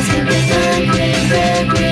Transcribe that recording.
Cause you've been good.